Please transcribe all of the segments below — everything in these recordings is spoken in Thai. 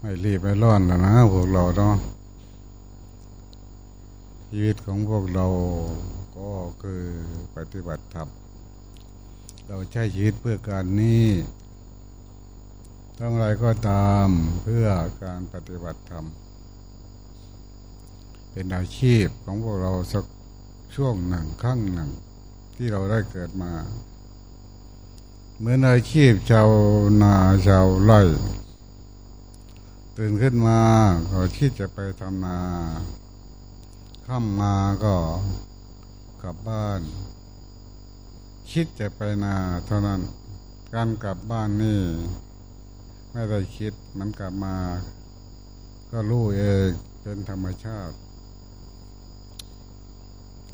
ไม่รีบไม่ร้อนแล้วนะพวกเราเนาะชีวิตของพวกเราก็คือปฏิบัติธรรมเราใช้ชีวิตเพื่อการนี้ต้งไรก็ตามเพื่อการปฏิบัติธรรม เป็นอาชีพของพวกเราสักช่วงหนึ่งครั้งหนึ่ง ที่เราได้เกิดมา เหมือนอาชีพชาวนาชาวไร่ตื่นขึ้นมาก็คิดจะไปทำนาค่ำมาก็กลับบ้าน คิดจะไปนาเท่านั้น การกลับบ้านนี่ ไม่ได้คิดมันกลับมา ก็รู้เองเป็นธรรมชาติ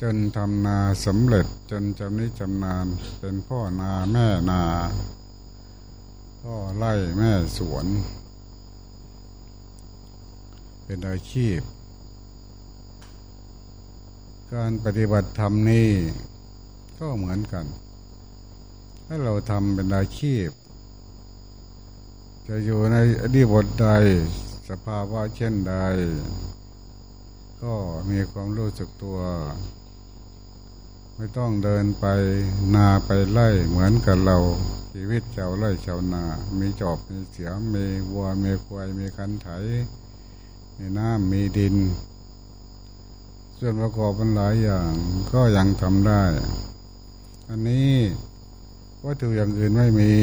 จนทำนาสำเร็จจนจำนี้จำนานเป็นพ่อนาแม่นาพ่อไร่แม่สวน เป็นอาชีพ การปฏิบัติธรรมนี่ก็เหมือนกัน ถ้าเราทำเป็นอาชีพ จะอยู่ในอดีบทใดสภาวะเช่นใด ก็มีความรู้สึกตัว ไม่ต้องเดินไปนาไปไล่เหมือนกับเรา ชีวิตชาวไร่ชาวนา มีจอบมีเสียมมีวัวมีควายมีคันไถ มีน้ำมีดิน ส่วนประกอบมันหลายอย่างก็ยังทำได้ อันนี้วัตถุอย่างอื่นไม่มี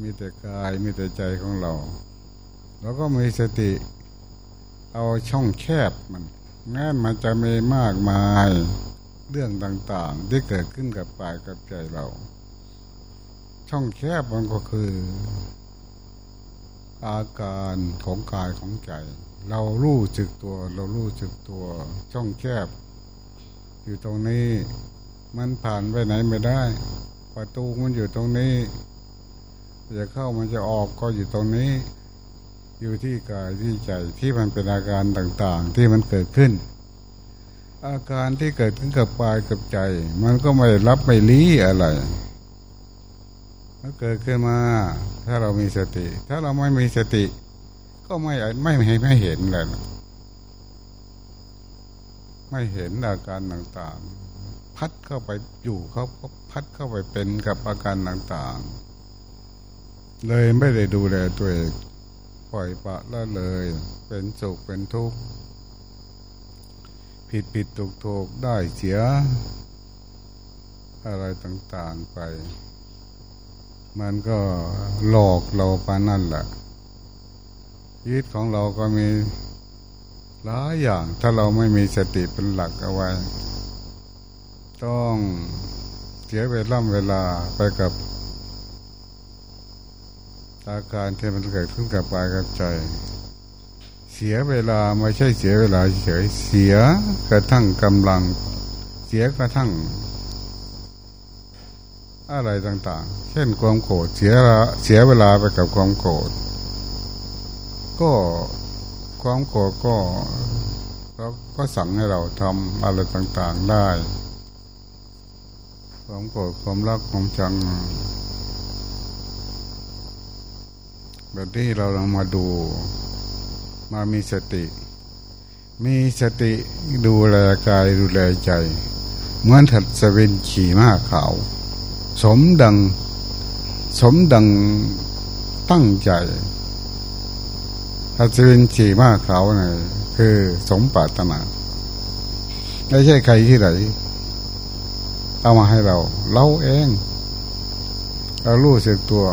มีแต่กายมีแต่ใจของเรา แล้วก็มีสติ เอาช่องแคบมันแม้มันจะมีมากมาย เรื่องต่างๆ ที่เกิดขึ้นกับกายกับใจเรา ช่องแคบมันก็คือ อาการของกายของใจ เรารู้จึกตัว เรารู้จึกตัว ช่องแคบ อยู่ตรงนี้มันผ่านไปไหนไม่ได้ ประตูมันอยู่ตรงนี้จะเข้ามันจะออกก็อยู่ตรงนี้ อยู่ที่กายที่ใจที่มันเป็นอาการต่างๆ ที่มันเกิดขึ้น อาการที่เกิดขึ้นกับกายกับใจ มันก็ไม่รับไม่ลี้อะไรมันเกิดขึ้นมา ถ้าเรามีสติ ถ้าเราไม่มีสติ ก็ไม่ไม่ไม่ไม่เห็นเลยไม่เห็นอาการต่างๆ พัดเข้าไปอยู่เขาก็พัดเข้าไปเป็นกับอาการต่างๆ เลยไม่ได้ดูแลตัวเองปล่อยปะละเลย เป็นสุขเป็นทุกข์ ผิดผิดถูกถูกได้เสีย อะไรต่างๆไป มันก็หลอกเราไปนั่นแหละชีวิตของเราก็มีหลายอย่าง ถ้าเราไม่มีสติเป็นหลักเอาไว้ ต้องเสียเวลาเวลาไปกับอาการที่มันเกิดขึ้นกับกายกับใจ เสียเวลาไม่ใช่เสียเวลาเฉยเสียกระทั่งกำลัง เสียกระทั่ง อะไรต่างๆ เช่นความโกรธเสียเสียเวลาไปกับความโกรธก็ความโกรธก็ก็ก็สั่งให้เราทำอะไรต่างๆได้ ความโกรธความรักความชังแบบนี้เราลองมาดู มามีสติ มีสติดูแลกายดูแลใจ เหมือนถัดสเวนขี่ม้าขาว สมดัง สมดังตั้งใจถัดสวินขี่ม้าขาวนี่คือสมปรารถนาไม่ใช่ใครที่ไหนเอามาให้เรา เราเองเรารู้สึกตัว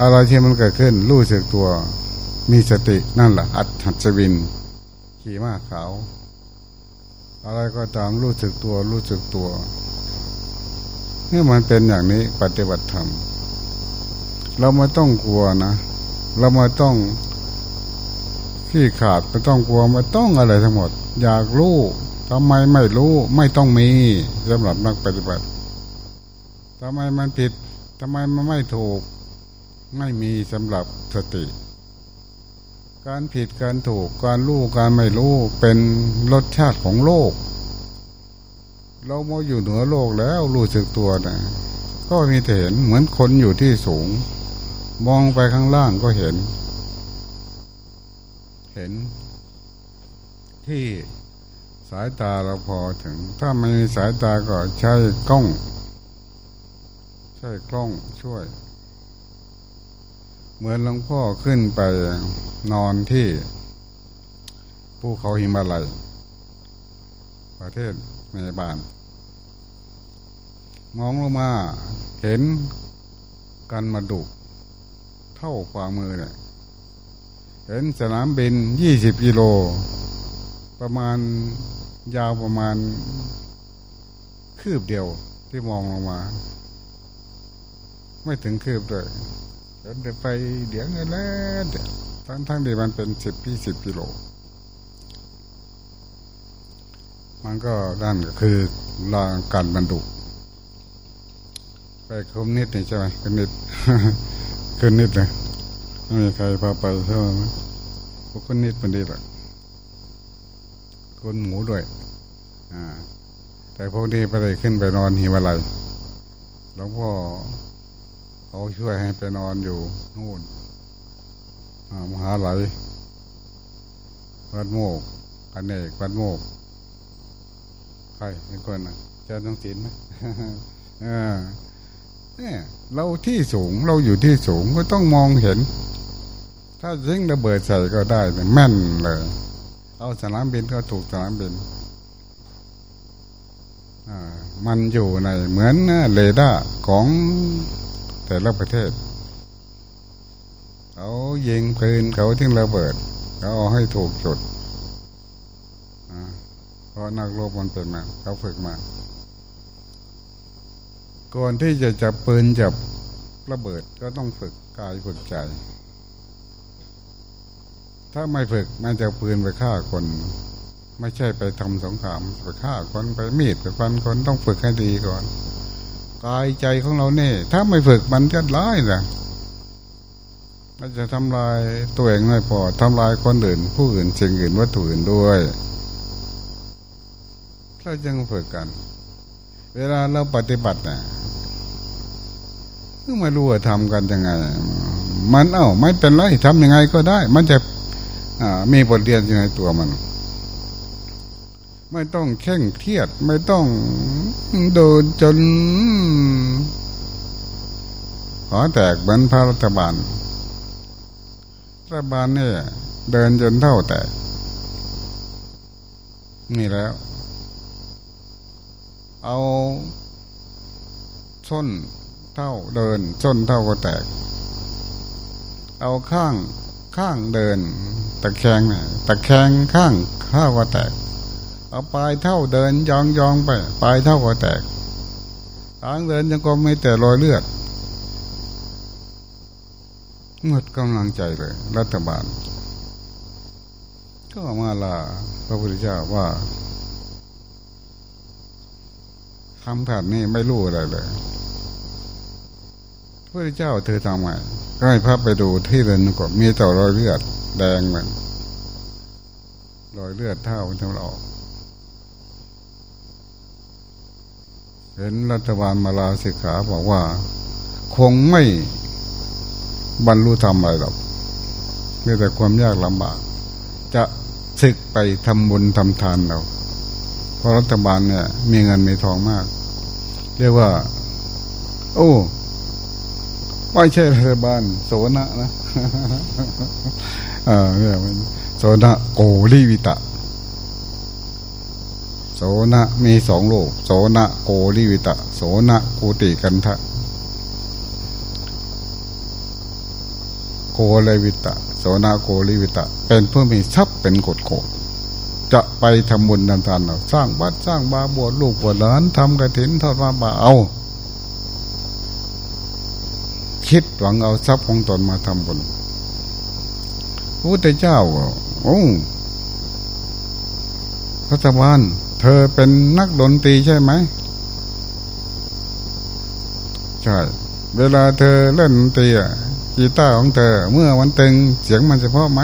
อะไรที่มันเกิดขึ้น รู้สึกตัว มีสตินั่นแหละอัดหัดสวิน ขี่ม้าขาว อะไรก็ตามรู้สึกตัว รู้สึกตัวนี่มันเป็นอย่างนี้ปฏิบัติธรรม เราไม่ต้องกลัวนะ เราไม่ต้องขี้ขาดไม่ต้องกลัวไม่ต้องอะไรทั้งหมด อยากรู้ทำไมไม่รู้ไม่ต้องมีสำหรับนักปฏิบัติทำไมมันผิดทำไมมันไม่ถูก ไม่มีสำหรับสติ การผิดการถูกการรู้การไม่รู้เป็นรสชาติของโลก เรามาอยู่เหนือโลกแล้วรู้สึกตัวนะก็มีแต่เห็นเหมือนคนอยู่ที่สูง มองไปข้างล่างก็เห็น เห็น ที่สายตาเราพอถึง ถ้าไม่มีสายตาก็ใช้กล้อง ใช้กล้องช่วย เหมือนหลวงพ่อขึ้นไปนอนที่ภูเขาหิมาลัย ประเทศเมบาน มองลงมาเห็นกันมาดุเท่าฝ่ามือเนี่ยเห็นสนามบินยี่สิบกิโล ประมาณยาวประมาณ คืบเดียวที่มองลงมา ไม่ถึงคืบเลย เดินไปเดี๋ยวเงินแล้วทั้งทั้งที่มันเป็นสิบพี่สิบกิโล มันก็ด้านก็คือลางการบรรดุไปคมนิดนี่ใช่ไหมขึ้นนิดขึ้นนิดเลยไม่มีใครพาไปใช่ไหมพวกคนนิดมันดีหรอกคนหมูด้วย อ่า แต่พวกนี้ไปเลยขึ้นไปนอนหิวอะไรหลวงพ่อ เขาช่วยให้ไปนอนอยู่นู่นมหาลัยวัดโมกอันเอกวัดโมกใครเป็นคนนะเจ้าต้องศีลไหมเนี่ยเราที่สูงเราอยู่ที่สูงก็ต้องมองเห็น ถ้ายิงระเบิดใส่ก็ได้แม่นเลย เอาสนามบินก็ถูกสนามบินมันอยู่ในเหมือนเรดาร์ของ แต่ละประเทศ เขายิงปืนเขาทิ้งระเบิดเขาเอาให้ถูกจุดเพราะนักรบมันเป็นมาเขาฝึกมา ก่อนที่จะจับปืนจับระเบิดก็ต้องฝึกกายฝึกใจ ถ้าไม่ฝึกมันจะปืนไปฆ่าคน ไม่ใช่ไปทำสงครามไปฆ่าคนไปมีดไปฟันคนต้องฝึกให้ดีก่อน กายใจของเราเนี่ย ถ้าไม่ฝึกมันจะร้ายนะมันจะทำลายตัวเองไม่พอทำลายคนอื่น ผู้อื่นสิ่งอื่นวัตถุอื่นด้วยเราจึงฝึกกัน เวลาเราปฏิบัติเนี่ยไม่รู้ว่าทำกันยังไง มันเอ้าไม่เป็นไรทำยังไงก็ได้ มันจะมีบทเรียนอยู่ในตัวมัน ไม่ต้องเข่งเครียด ไม่ต้องโดนจนขอแตกเหมือนพระรัฐบาลรัฐบาลเนี่ยเดินจนเท่าแตกนี่แล้ว เอาส้นเท่าเดินส้นเท่าก็แตก เอาข้างข้างเดิน ตะแคงเนี่ยตะแคงข้างข้าวก็แตก เอาปลายเท่าเดินยองยองไปปลายเท่าก็แตกทางเดินยังก็ไม่แต่รอยเลือดหมดกำลังใจเลย รัฐบาล ก็มาลาพระพุทธเจ้าว่าคำผ่านนี้ไม่รู้อะไรเลยพระพุทธเจ้าเธอทำไงก็ให้พระไปดูที่เดินก็มีแต่รอยเลือดแดงเหมือนรอยเลือดเท่าเท่าออก เห็นรัฐบาลมาลาสิกขาบอกว่า คงไม่บรรลุธรรมอะไรหรอกมีแต่ความยากลำบาก จะศึกไปทำบุญทำทานเรา เพราะรัฐบาลเนี่ย มีเงินมีทองมาก เรียกว่า โอ้ไม่ใช่รัฐบาลโสนะนะอ่าเนี่ยมันโสนะโกลิวิตะ โสนะมีสองโลกโสนะโกลิวิตะ โสนะกูติกันทะ โกเลวิตะ โสนาโกลิวิตะ เป็นผู้มีทรัพย์เป็นกฎโกดจะไปทำบุญนันทานสร้างวัดสร้างบาบวชลูกบวชหลานทำกระถินทอดมาบาเอา คิดหวังเอาทรัพย์ของตนมาทำบุญพระพุทธเจ้าโอ้รัฐบาล เธอเป็นนักดนตรีใช่ไหมใช่เวลาเธอเล่นดนตรีกีตาร์ของเธอ เมื่อมันตึงเสียงมันจะเพาะไหม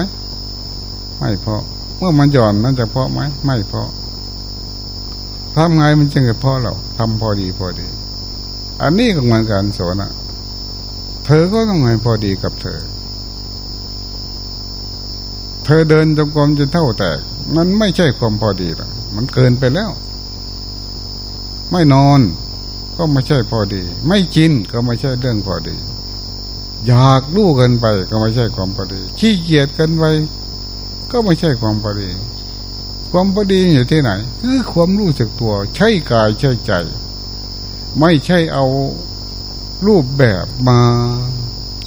ไม่เพาะ เมื่อมันหย่อนมันจะเพาะไหมไม่เพาะทำไงมันจึงจะเพาะเราทำพอดีพอดี อันนี้ก็เหมือนกันโสนะเธอก็ต้องให้พอดีกับเธอ เธอเดินจงกรมจนเท่าแตก มันไม่ใช่ความพอดีละ มันเกินไปแล้ว ไม่นอน ก็ไม่ใช่พอดี ไม่กินก็ไม่ใช่เรื่องพอดี อยากรู้เกินไป ก็ไม่ใช่ความพอดี ขี้เกียจเกินไปก็ไม่ใช่ความพอดี ความพอดีอยู่ที่ไหนคือความรู้สึกตัว ใช่กายใช่ใจ ไม่ใช่เอารูปแบบมา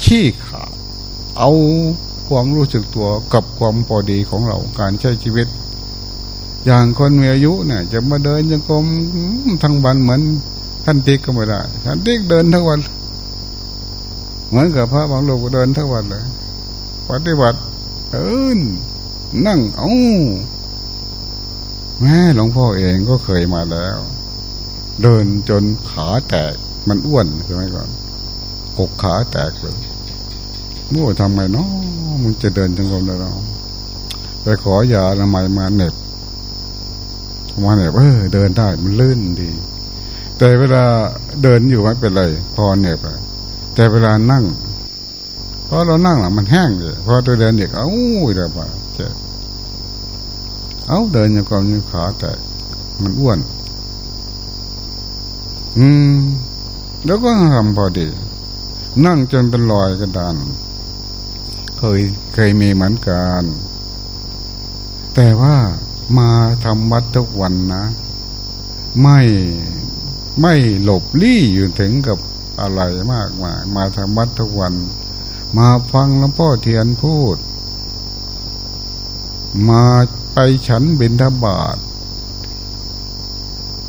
ชี้ขาดเอาความรู้สึกตัวกับความพอดีของเราการใช้ชีวิต อย่างคนมีอายุเนี่ย จะมาเดินยังกรมทั้งวันเหมือนท่านติ๊กก็ไม่ได้ท่านติ๊กเดินทั้งวัน เหมือนกับพระบางโลกเดินทั้งวันเลยปฏิบัติเอินนั่งเอาแม่หลวงพ่อเองก็เคยมาแล้ว เดินจนขาแตกมันอ้วนใช่ไหมก่อนกกขาแตกเลยมั่วทำไงเนาะมึงจะเดินจังกรมแล้วไปขอยาละไมมาเน็บ มาเน็บเออเดินได้มันลื่นดี แต่เวลาเดินอยู่ไม่เป็นไร พอเน็บแต่เวลานั่งเพราะเรานั่งหละมันแห้งเลยพอตัวเดินเด็กเอ้าเดี๋ยวไปเจ็บเอ้าเดินอย่างกรมยังขาแตกมันอ้วน อืม แล้วก็ทำพอดี นั่งจนเป็นรอยกระดาน เคยเคยมีเหมือนกัน แต่ว่า มาทำวัดทุกวันนะ ไม่ไม่หลบลี่อยู่ถึงกับอะไรมากมายมาทำวัดทุกวัน มาฟังหลวงพ่อเทียนพูด มาไปฉันบิณฑบาต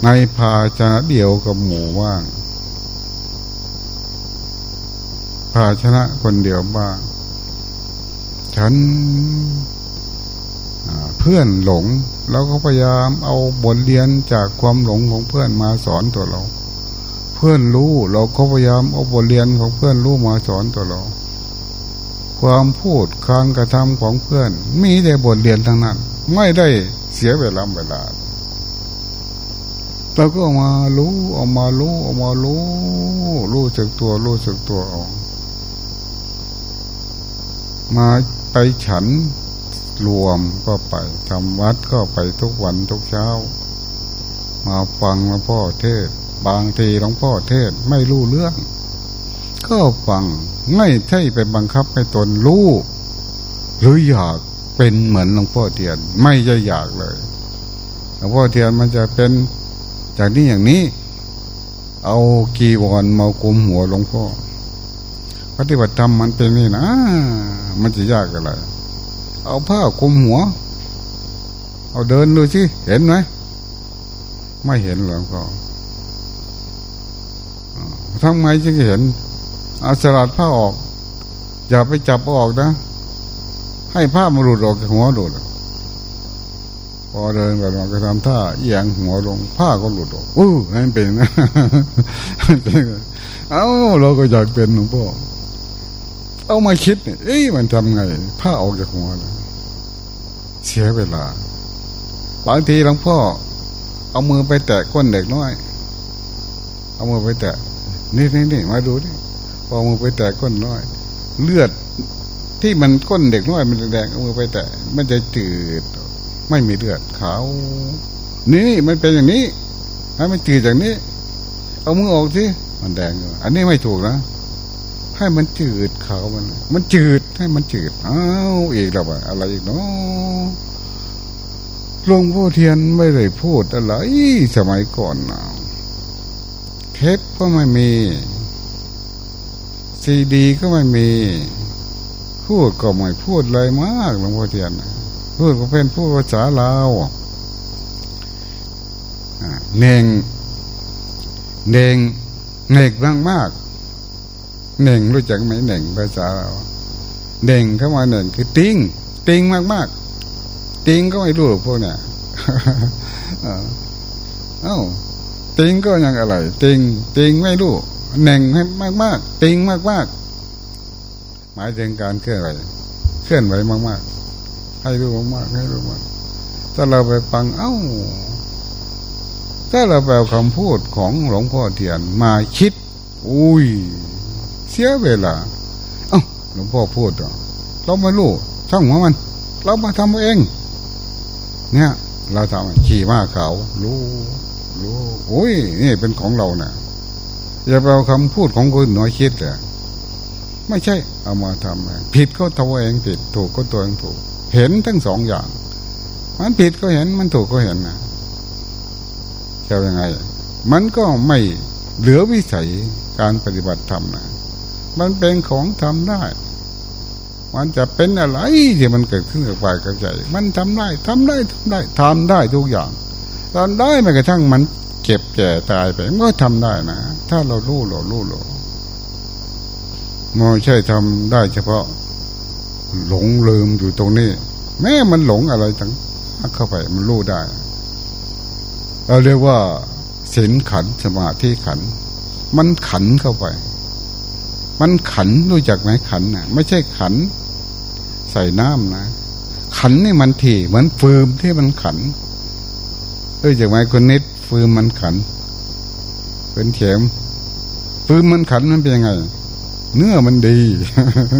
ในภาชนะเดียวกับหมู่ว่าง ภาชนะคนเดียวบ้างฉัน เพื่อนหลงเราก็พยายามเอาบทเรียนจากความหลงของเพื่อนมาสอนตัวเรา เพื่อนรู้เราก็พยายามเอาบทเรียนของเพื่อนรู้มาสอนตัวเรา ความพูดการกระทำของเพื่อน มีแต่บทเรียนทั้งนั้น ไม่ได้เสียเวลาเวลาเราก็ออกมารู้ออกมารู้ออกมารู้รู้สึกตัวรู้สึกตัวออกมาไปฉัน รวมก็ไปทำวัดก็ไปทุกวันทุกเช้า มาฟังหลวงพ่อเทศ บางทีหลวงพ่อเทศไม่รู้เรื่อง ก็ฟังไม่ใช่ไปบังคับให้ตนรู้หรืออยากเป็นเหมือนหลวงพ่อเทียน ไม่จะอยากเลยหลวงพ่อเทียนมันจะเป็นจากนี้อย่างนี้ เอากีวรมากุมหัวหลวงพ่อปฏิบัติธรรมมันเป็นนี่นะ มันจะยากอะไร เอาผ้าคุมหัว เอาเดินดูสิเห็นไหมไม่เห็นหลวงพ่อทำไงจึงเห็นอาสลัดผ้าออก อย่าไปจับออกนะ ให้ผ้ามันหลุดออกจากหัวหลุดพอเดินไปมันก็ทำท่าเอียงหัวลง ผ้าก็หลุดออกอู้นั่นเป็นนะ เอ้าเราก็อยากเป็นหลวงพ่อ เอามาคิดเนี่ยเอ้ยมันทำไงผ้าออกจากหัวเสียเวลาบางทีหลวงพ่อ เอามือไปแตะก้นเด็กน้อย เอามือไปแตะ นี่นี่นี่มาดูนี่พอมือไปแตะก้นน้อย เลือดที่มันก้นเด็กน้อยมันแดงเอามือไปแตะ มันจะจืด ไม่มีเลือดขาว นี่มันเป็นอย่างนี้ให้มันจืดอย่างนี้ เอามือออกสิมันแดงอันนี้ไม่ถูกนะ ให้มันจืดขาวมัน มันจืดให้มันจืดอ้าวอีกแล้วว่าอะไรอีกเนาะหลวงพ่อเทียนไม่ได้พูดอะไรสมัยก่อนนะเทปก็ไม่มีซีดีก็ไม่มี พูดก็ไม่พูดเลยมากหลวงพ่อเทียนพูดก็เป็นพูดภาษาลาวเน่งเน่งเน่งมากมาก เน่งรู้จักไหมเน่งภาษาเราเน่งเข้ามาเน่งคือติ้งติ้งมากมากติ้งก็ไม่รู้พวกเนี้ยเอ้าติ้งก็ยังอะไรติ้งติ้งไม่รู้เน่งให้มากมากติ้งมากมากหมายถึงการเคลื่อนไหวเคลื่อนไหวมากมากให้รู้มากให้รู้มากถ้าเราไปฟังเอ้าถ้าเราแปลคำพูดของหลวงพ่อเทียนมาคิด อุ้ย เสียเวลา เอ้าหลวงพ่อพูดเราไม่รู้ช่างหัวมัน เรามาทำเอง เนี่ย เราทำขี่ม้าเขารู้รู้โอ้ยนี่เป็นของเราเนะ่ะอย่าไปเอาคำพูดของคนน้อยคิดเลยไม่ใช่ เอามาทำผิดก็ตัวเองผิด ถูกก็ตัวเองถูก เห็นทั้งสองอย่าง มันผิดก็เห็นมันถูกก็เห็นนะจะยังไง มันก็ไม่เหลือวิสัยการปฏิบัติธรรมนะ มันเป็นของทำได้ มันจะเป็นอะไรที่มันเกิดขึ้นกับกายกับใจ มันทำได้ทำได้ทำได้ทำได้ทุกอย่างทำได้แม้กระทั่งมันเก็บแก่ตายไปมันก็ทำได้นะ ถ้าเรารู้เรารู้เราไม่ใช่ทำได้เฉพาะ หลงลืมอยู่ตรงนี้ แม้มันหลงอะไรทั้งเข้าไปมันรู้ได้ เราเรียกว่าศีลขันสมาธิขัน มันขันเข้าไป มันขันรู้จักไหมขันนะ่ะ ไม่ใช่ขัน ใส่น้ำนะ ขันนี่มันถี่เหมือนฟืมที่มันขันรู้จักไหมคนนิดฟืมมันขัน เป็นเข็มฟืมมันขันมันเป็นยังไง เนื้อมันดี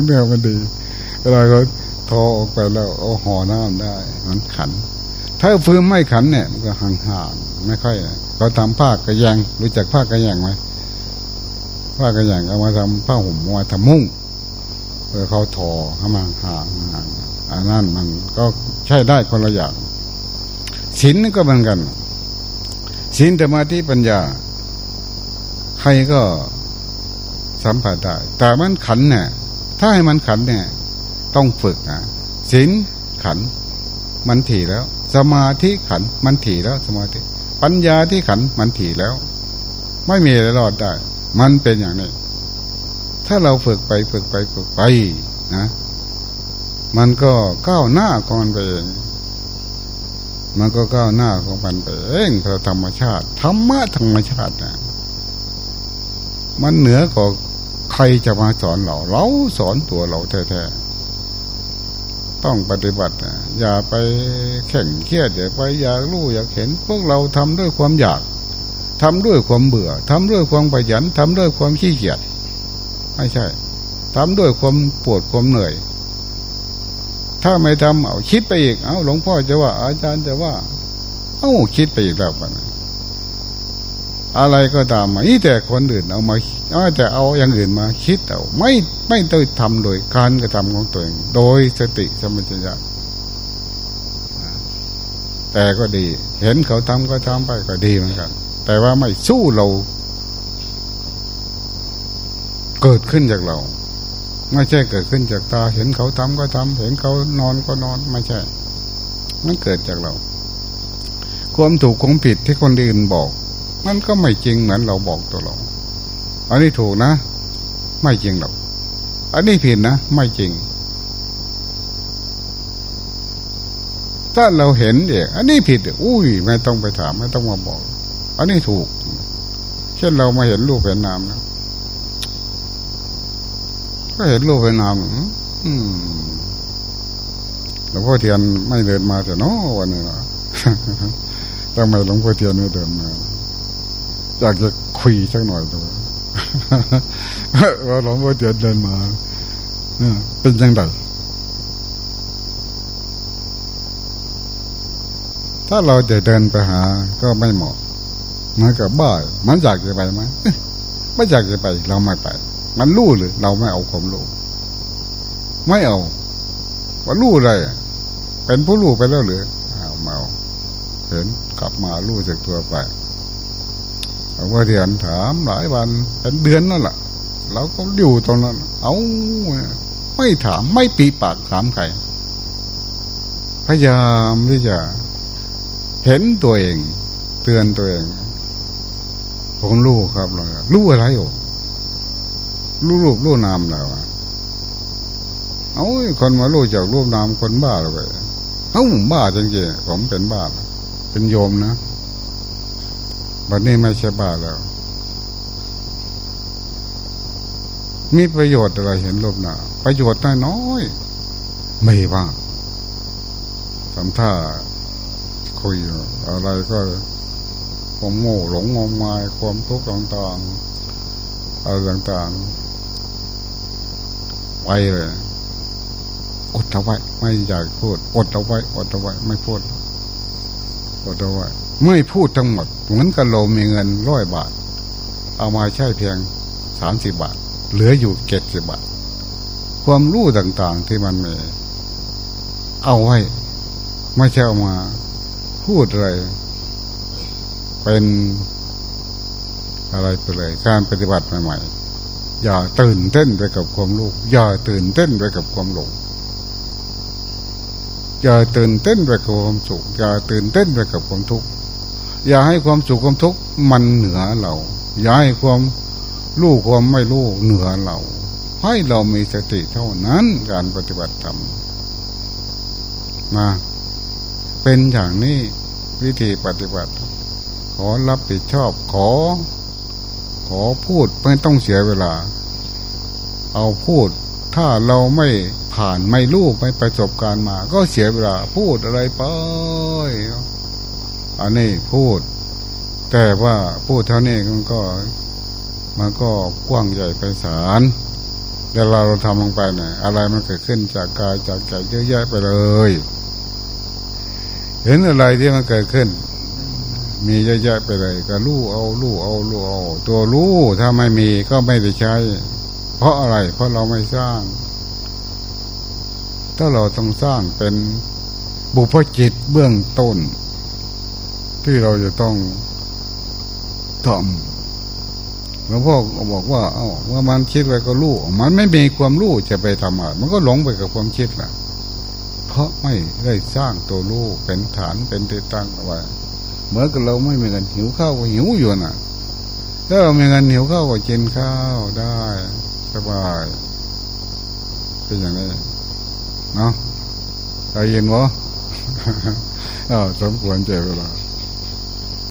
เนื้อมันดีเวลาเขาทอออกไปแล้วเอาห่อน้ำได้ มันขัน ถ้าฟืมไม่ขันเนี่ย มันก็ห่างๆไม่ค่อยเขาทำผ้ากระยังรู้จักผ้ากระยังไหม ผ้ากระยังเอามาทำผ้าห่มมาทำมุ้งเพื่อเขาทอเข้ามาห่างอันนั้นมันก็ใช้ได้คนละอย่างศีลก็เหมือนกันศีลธรรมะที่ปัญญา ใครก็สัมผัสได้ แต่มันขันเนี่ยถ้าให้มันขันเนี่ย ต้องฝึกนะศีลขัน มันถี่แล้ว สมาธิขัน มันถี่แล้ว สมาธิ ปัญญาที่ขันมันถี่แล้ว ไม่มีอะไรรอดได้ มันเป็นอย่างนี้ ถ้าเราฝึกไปฝึกไปฝึกไปนะ มันก็ก้าวหน้าของมันไปเองมันก็ก้าวหน้าของมันไปเองธรรมชาติธรรมะธรรมชาตินะมันเหนือกว่าใครจะมาสอนเรา เราสอนตัวเราแท้ๆ ต้องปฏิบัติอย่าไปแข่งเครียดอย่าไปอยากรู้อยากเห็น พวกเราทำด้วยความอยาก ทำด้วยความเบื่อทำด้วยความประหยันทำด้วยความขี้เกียจไม่ใช่ทำด้วยความปวดความเหนื่อย ถ้าไม่ทำเอาคิดไปอีก เอาหลวงพ่อจะว่า อาจารย์จะว่า เอาคิดไปอีกแล้วกันอะไรก็ตามมาอีแต่คนอื่นเอามาเอาแต่เอาอย่างอื่นมาคิดเอาไม่ไม่ต้องทำโดยการกระทำของตัวเอง โดยสติสมัญญาแต่ก็ดี เห็นเขาทำก็ทำไปก็ดีเหมือนกัน แต่ว่าไม่สู้เรา เกิดขึ้นจากเรา ไม่ใช่เกิดขึ้นจากตา เห็นเขาทำก็ทำเห็นเขานอนก็นอนไม่ใช่ มันเกิดจากเรา ความถูกความผิดที่คนอื่นบอก มันก็ไม่จริงเหมือนเราบอกตัวเรา อันนี้ถูกนะ ไม่จริงหรอกอันนี้ผิดนะ ไม่จริง ถ้าเราเห็นเด็กอันนี้ผิด อุ้ย ไม่ต้องไปถาม ไม่ต้องมาบอก อันนี้ถูก เช่นเรามาเห็นรูปเห็นนามนะก็เห็นรูปเป็นนามอืมหลวงพ่อเทียนไม่เดินมาแต่นอวันนี้นะทำไมหลวงพ่อเทียนไม่เดินมาอยากจะคุยสักหน่อยตัวว่าหลวงพ่อเทียนเดินมาเป็นยังไงถ้าเราจะเดินไปหาก็ไม่เหมาะ มือนกับบ้ามันอยากจะไปไหมไม่อยากจะไปเราไม่ไป มันรู้หรือเราไม่เอาความรู้ไม่เอาว่ารู้อะไรเป็นผู้รู้ไปแล้วหรือเอาเมาเห็นกลับมารู้จากตัวไปเราก็เรียนถามหลายวันเป็นเดือนนั่นแหละเราก็อยู่ตรงนั้น เอาไม่ถามไม่ปีปากถามใครพยายามที่จะเห็นตัวเอง เตือนตัวเอง ผมรู้ครับเรารู้อะไรอยู่รู้รูปรู้นามแล้วเอาคนมารู้จากรูปนามคนบ้าเลยเอ้าบ้าจริงๆผมเป็นบ้าเป็นโยมนะวันนี้ไม่ใช่บ้าแล้ว มีประโยชน์อะไรเห็นรูปนามประโยชน์น้อยไม่บ้าทำท่าคุยอะไรก็ ความโง่หลงงมงายความทุกข์ต่างๆเอาต่างๆ ไปเลยอดเอาไว้ ไม่อยากพูดอดเอาไว้อดเอาไว้ ไม่พูดอดเอาไว้ไม่พูดทั้งหมดเหมือนกับเรามีเงินร้อยบาท เอามาใช้เพียงสามสิบบาท เหลืออยู่เจ็ดสิบบาท ความรู้ต่างๆที่มันมีเอาไว้ ไม่ใช่เอามา พูดอะไร เป็นอะไรไปเลยการปฏิบัติใหม่ๆอย่าตื่นเต้นไปกับความรู้อย่าตื่นเต้นไปกับความหลงอย่าตื่นเต้นไปกับความสุขอย่าตื่นเต้นไปกับความทุกข์อย่าให้ความสุขความทุกข์มันเหนือเราอย่าให้ความรู้ความไม่รู้เหนือเรา ให้เรามีสติเท่านั้นการปฏิบัติธรรมมาเป็นอย่างนี้วิธีปฏิบัติ อรับผิดชอบขอ ขอพูดไม่ต้องเสียเวลา เอาพูด ถ้าเราไม่ผ่านไม่รู้ไม่ประสบการณ์มา ก็เสียเวลาพูดอะไรไปอันนี้พูด แต่ว่าพูดเท่านี้มันก็ มันก็กว้างใหญ่ไพศาลเวลาเราทำลงไปเนี่ยอะไรมันเกิดขึ้นจากกายจากใจเยอะแยะไปเลย เห็นอะไรที่มันเกิดขึ้น มีเยอะแยะไปเลย ก็รู้เอารู้เอารู้เอา ตัวรู้ถ้าไม่มีก็ไม่ได้ใช้ เพราะอะไร เพราะเราไม่สร้าง ถ้าเราต้องสร้างเป็นบุพจิตเบื้องต้น ที่เราจะต้องทำหลวงพ่อบอกว่า เอา้าเมื่อมันคิดไปก็รู้ มันไม่มีความรู้จะไปทำอะไรมันก็หลงไปกับความคิดแหละเพราะไม่ได้สร้างตัวรู้เป็นฐานเป็นที่ตั้งเอาไว้ เหมือนกับเราไม่มีเงินหิวข้าวก็หิวอยู่น่ะ ถ้าเรามีเงินหิวข้าวก็กินข้าวได้ สบายเป็นอย่างนี้เนาะใจเย็นวะอ้าวสมควรเจเวลา